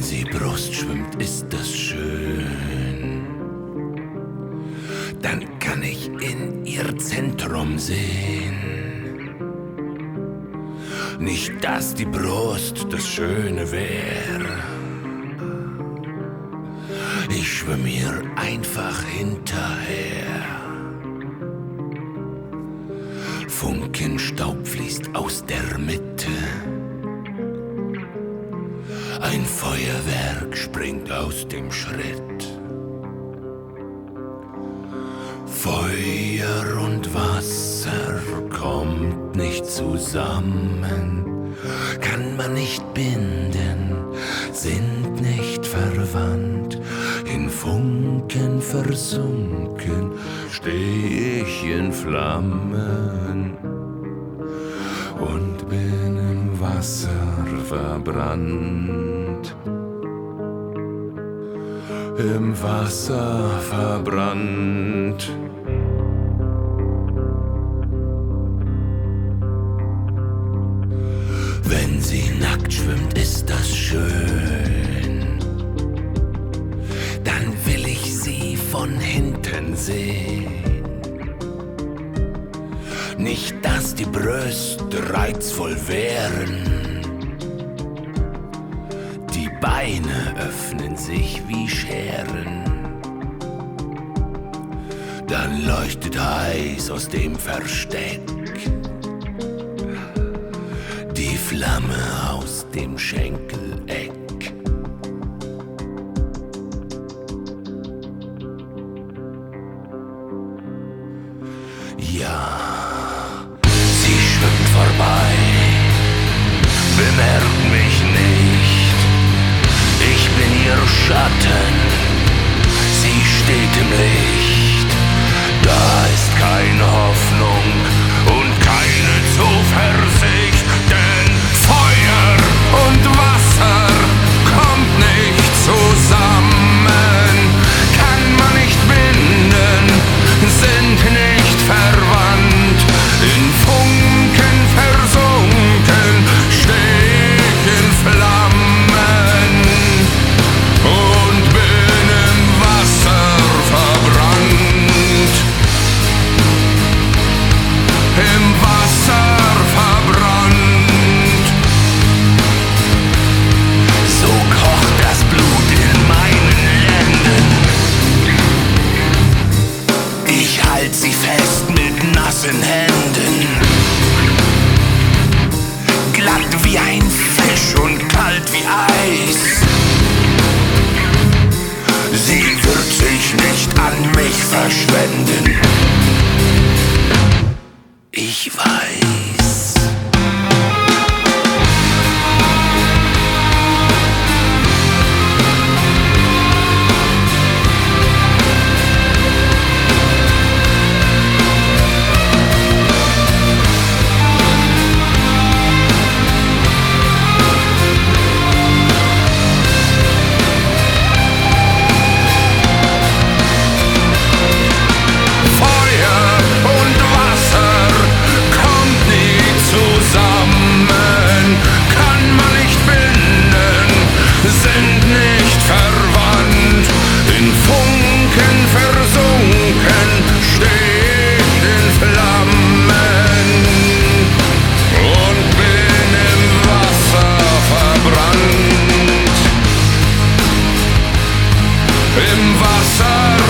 sie Brust schwimmt, ist das schön. Dann kann ich in ihr Zentrum sehen. Nicht, dass die Brust das Schöne wäre. Ich schwimm ihr einfach hinterher. Funkenstaub fließt aus der Mitte. Ein Feuerwerk springt aus dem Schritt. Feuer und Wasser kommt nicht zusammen, kann man nicht binden, sind nicht verwandt. In Funken versunken steh ich in Flammen und bin im Wasser verbrannt. Im Wasser verbrannt. Wenn sie nackt schwimmt, ist das schön. Dann will ich sie von hinten sehen. Nicht, dass die Brüste reizvoll wären. Beine öffnen sich wie Scheren. Dann leuchtet heiß aus dem Versteck die Flamme aus dem Schenkeleck. Ja, sie schwimmt vorbei, bemerkt mich Schatten, sie steht im Licht. im Wasser.